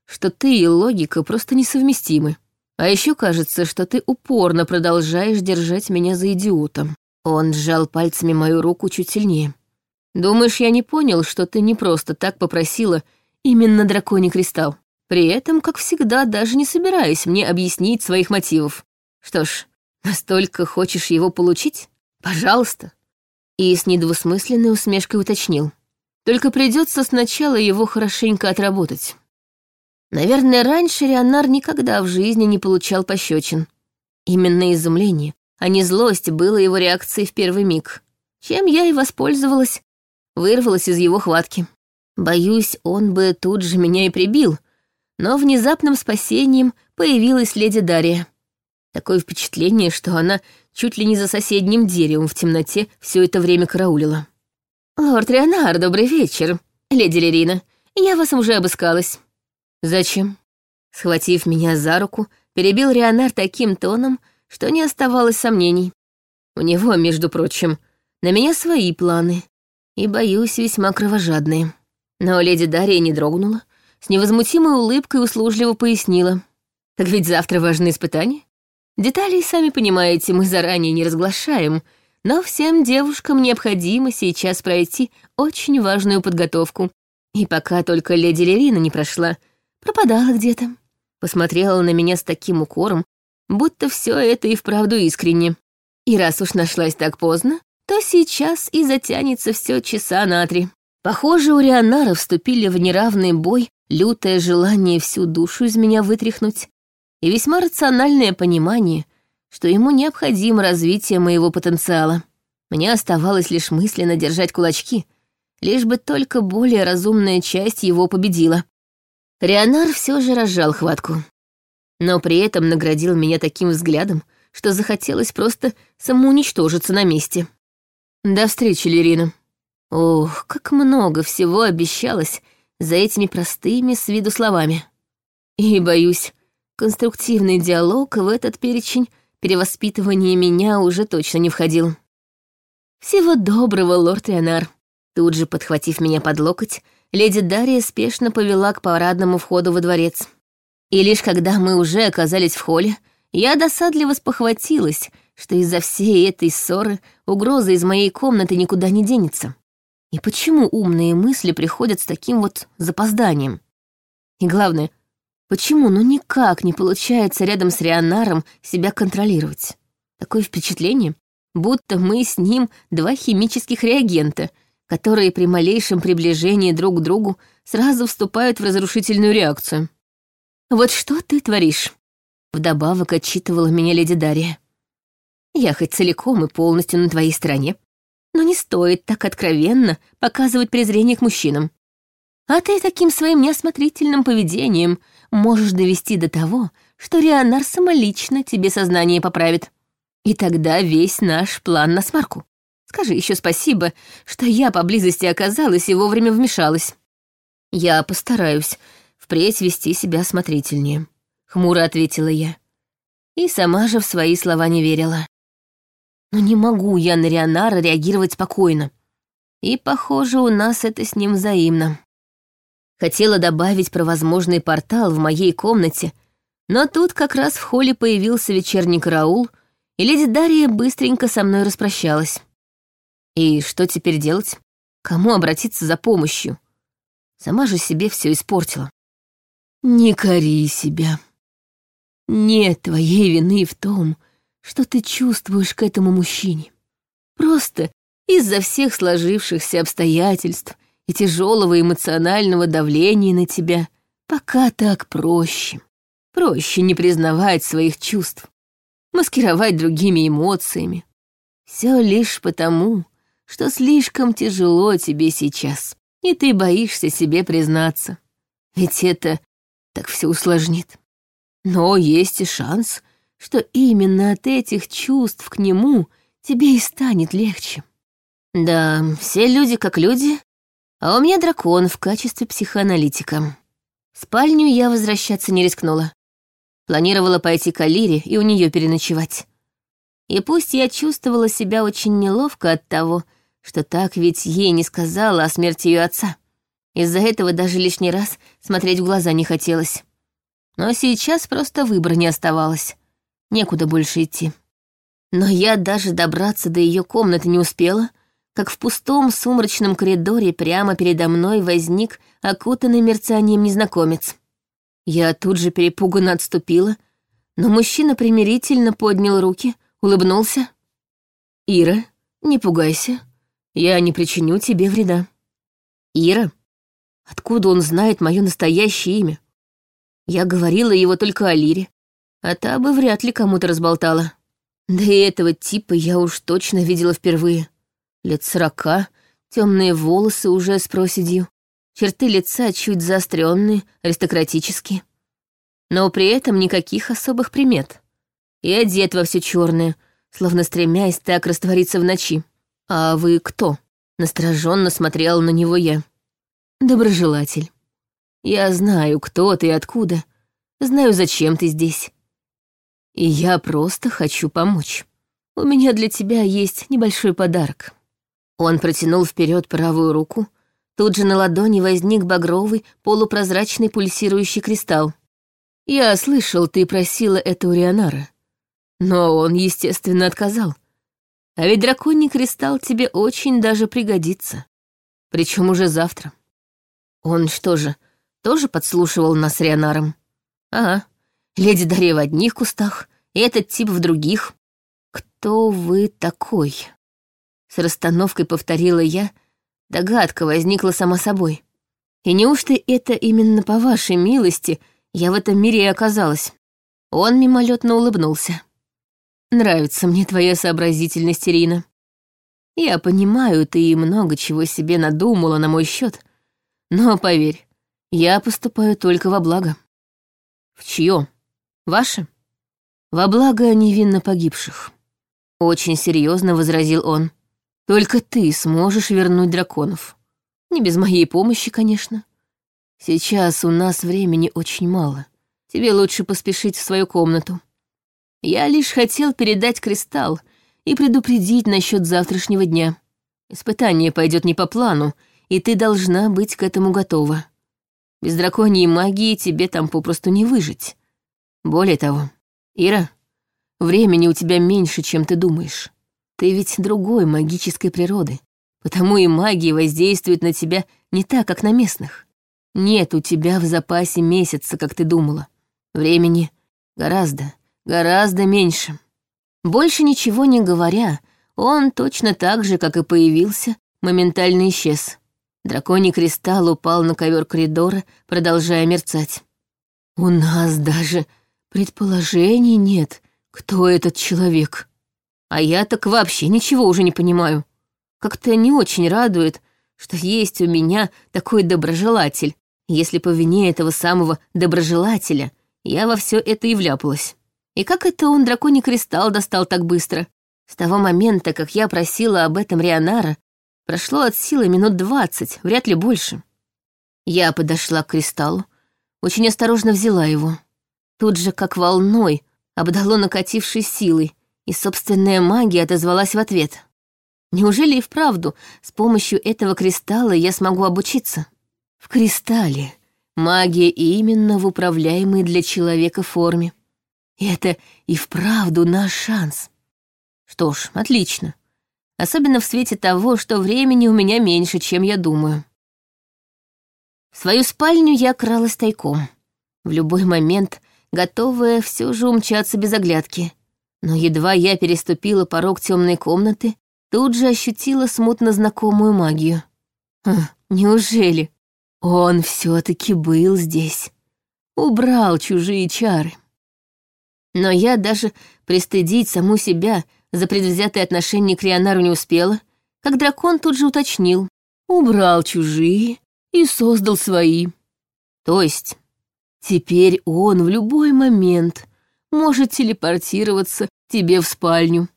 что ты и логика просто несовместимы. А еще кажется, что ты упорно продолжаешь держать меня за идиотом. Он сжал пальцами мою руку чуть сильнее. Думаешь, я не понял, что ты не просто так попросила именно драконий кристалл? При этом, как всегда, даже не собираясь мне объяснить своих мотивов. Что ж, настолько хочешь его получить? Пожалуйста. И с недвусмысленной усмешкой уточнил. Только придется сначала его хорошенько отработать. Наверное, раньше Рионар никогда в жизни не получал пощечин. Именно изумление, а не злость было его реакцией в первый миг. Чем я и воспользовалась, вырвалась из его хватки. Боюсь, он бы тут же меня и прибил, но внезапным спасением появилась леди Дарья. Такое впечатление, что она чуть ли не за соседним деревом в темноте все это время караулила. «Лорд Рионар, добрый вечер. Леди Лерина, я вас уже обыскалась». «Зачем?» Схватив меня за руку, перебил Рионар таким тоном, что не оставалось сомнений. У него, между прочим, на меня свои планы, и, боюсь, весьма кровожадные. Но леди Дарья не дрогнула, с невозмутимой улыбкой услужливо пояснила. «Так ведь завтра важны испытания. Детали, сами понимаете, мы заранее не разглашаем, но всем девушкам необходимо сейчас пройти очень важную подготовку. И пока только леди Лерина не прошла, пропадала где-то. Посмотрела на меня с таким укором, будто все это и вправду искренне. И раз уж нашлась так поздно, то сейчас и затянется все часа на три. Похоже, у Рионара вступили в неравный бой лютое желание всю душу из меня вытряхнуть и весьма рациональное понимание, что ему необходимо развитие моего потенциала. Мне оставалось лишь мысленно держать кулачки, лишь бы только более разумная часть его победила. Рионар все же разжал хватку. Но при этом наградил меня таким взглядом, что захотелось просто самоуничтожиться на месте. До встречи, Лерина. Ох, как много всего обещалось за этими простыми с виду словами. И, боюсь, конструктивный диалог в этот перечень перевоспитывания меня уже точно не входил. «Всего доброго, лорд Рионар!» Тут же, подхватив меня под локоть, леди Дарья спешно повела к парадному входу во дворец. И лишь когда мы уже оказались в холле, я досадливо спохватилась, что из-за всей этой ссоры угроза из моей комнаты никуда не денется. И почему умные мысли приходят с таким вот запозданием? И главное, почему ну никак не получается рядом с Рионаром себя контролировать? Такое впечатление, будто мы с ним два химических реагента, которые при малейшем приближении друг к другу сразу вступают в разрушительную реакцию. «Вот что ты творишь?» Вдобавок отчитывала меня леди Дарья. «Я хоть целиком и полностью на твоей стороне, но не стоит так откровенно показывать презрение к мужчинам. А ты таким своим неосмотрительным поведением можешь довести до того, что Рионар самолично тебе сознание поправит. И тогда весь наш план на смарку. Скажи еще спасибо, что я поблизости оказалась и вовремя вмешалась. Я постараюсь впредь вести себя осмотрительнее, хмуро ответила я. И сама же в свои слова не верила. Но не могу я на Рионара реагировать спокойно. И, похоже, у нас это с ним взаимно. Хотела добавить про возможный портал в моей комнате, но тут как раз в холле появился вечерний караул, и леди Дарья быстренько со мной распрощалась. И что теперь делать? Кому обратиться за помощью? Сама же себе все испортила. Не кори себя. Нет твоей вины в том, что ты чувствуешь к этому мужчине. Просто из-за всех сложившихся обстоятельств и тяжелого эмоционального давления на тебя пока так проще. Проще не признавать своих чувств, маскировать другими эмоциями. Все лишь потому, что слишком тяжело тебе сейчас, и ты боишься себе признаться. Ведь это так все усложнит. Но есть и шанс, что именно от этих чувств к нему тебе и станет легче. Да, все люди как люди, а у меня дракон в качестве психоаналитика. В спальню я возвращаться не рискнула. Планировала пойти к Алире и у нее переночевать. И пусть я чувствовала себя очень неловко от того, что так ведь ей не сказала о смерти ее отца. Из-за этого даже лишний раз смотреть в глаза не хотелось. Но сейчас просто выбора не оставалось. Некуда больше идти. Но я даже добраться до ее комнаты не успела — как в пустом сумрачном коридоре прямо передо мной возник окутанный мерцанием незнакомец. Я тут же перепуганно отступила, но мужчина примирительно поднял руки, улыбнулся. «Ира, не пугайся, я не причиню тебе вреда». «Ира? Откуда он знает мое настоящее имя? Я говорила его только о Лире, а та бы вряд ли кому-то разболтала. Да и этого типа я уж точно видела впервые лет сорока, темные волосы уже с проседью, черты лица чуть заостренные, аристократические. Но при этом никаких особых примет. И одет во все черное, словно стремясь так раствориться в ночи. «А вы кто?» — настороженно смотрела на него я. «Доброжелатель. Я знаю, кто ты и откуда. Знаю, зачем ты здесь. И я просто хочу помочь. У меня для тебя есть небольшой подарок». Он протянул вперед правую руку. Тут же на ладони возник багровый, полупрозрачный пульсирующий кристалл. «Я слышал, ты просила это у Рионара. Но он, естественно, отказал. А ведь драконий кристалл тебе очень даже пригодится. Причем уже завтра. Он что же, тоже подслушивал нас с Рионаром? Ага, леди Дарья в одних кустах, и этот тип в других. Кто вы такой?» С расстановкой повторила я. Догадка возникла сама собой. И неужто это именно по вашей милости я в этом мире и оказалась? Он мимолетно улыбнулся. Нравится мне твоя сообразительность, Ирина. Я понимаю, ты много чего себе надумала на мой счет, но поверь, я поступаю только во благо. В чье? Ваше? Во благо невинно погибших. Очень серьезно возразил он. Только ты сможешь вернуть драконов. Не без моей помощи, конечно. Сейчас у нас времени очень мало. Тебе лучше поспешить в свою комнату. Я лишь хотел передать кристалл и предупредить насчет завтрашнего дня. Испытание пойдет не по плану, и ты должна быть к этому готова. Без драконьей магии тебе там попросту не выжить. Более того, Ира, времени у тебя меньше, чем ты думаешь. Ты ведь другой магической природы, Потому и магия воздействует на тебя не так, как на местных. Нет у тебя в запасе месяца, как ты думала. Времени гораздо, гораздо меньше. Больше ничего не говоря, он точно так же, как и появился, моментально исчез. Драконий кристалл упал на ковер коридора, продолжая мерцать. «У нас даже предположений нет, кто этот человек. А я так вообще ничего уже не понимаю. Как-то не очень радует, что есть у меня такой доброжелатель, если по вине этого самого доброжелателя я во все это и вляпалась. И как это он драконий кристалл достал так быстро? С того момента, как я просила об этом Рионара, прошло от силы минут двадцать, вряд ли больше. Я подошла к кристаллу, очень осторожно взяла его. Тут же, как волной, обдало накатившей силой, и собственная магия отозвалась в ответ. Неужели и вправду с помощью этого кристалла я смогу обучиться? В кристалле магия именно в управляемой для человека форме. Это и вправду наш шанс. Что ж, отлично. Особенно в свете того, что времени у меня меньше, чем я думаю. В свою спальню я кралась тайком. В любой момент готовая все же умчаться без оглядки. Но едва я переступила порог темной комнаты, тут же ощутила смутно знакомую магию. Хм, неужели? Он все-таки был здесь. Убрал чужие чары. Но я даже пристыдить саму себя за предвзятое отношение к Рионару не успела, как дракон тут же уточнил. Убрал чужие и создал свои. То есть теперь он в любой момент может телепортироваться тебе в спальню.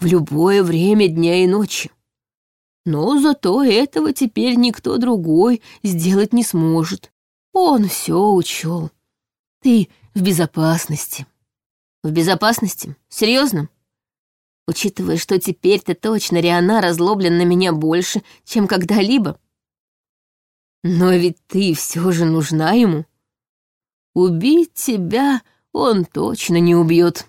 В любое время дня и ночи. Но зато этого теперь никто другой сделать не сможет. Он все учел. Ты в безопасности. В безопасности? Серьезно? Учитывая, что теперь-то точно Риана разлоблен на меня больше, чем когда-либо. Но ведь ты все же нужна ему. Убить тебя он точно не убьет.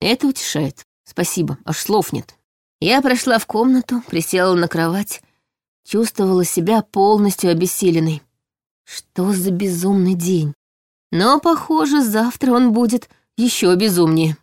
Это утешает. Спасибо, аж слов нет. Я прошла в комнату, присела на кровать, чувствовала себя полностью обессиленной. Что за безумный день? Но, похоже, завтра он будет еще безумнее.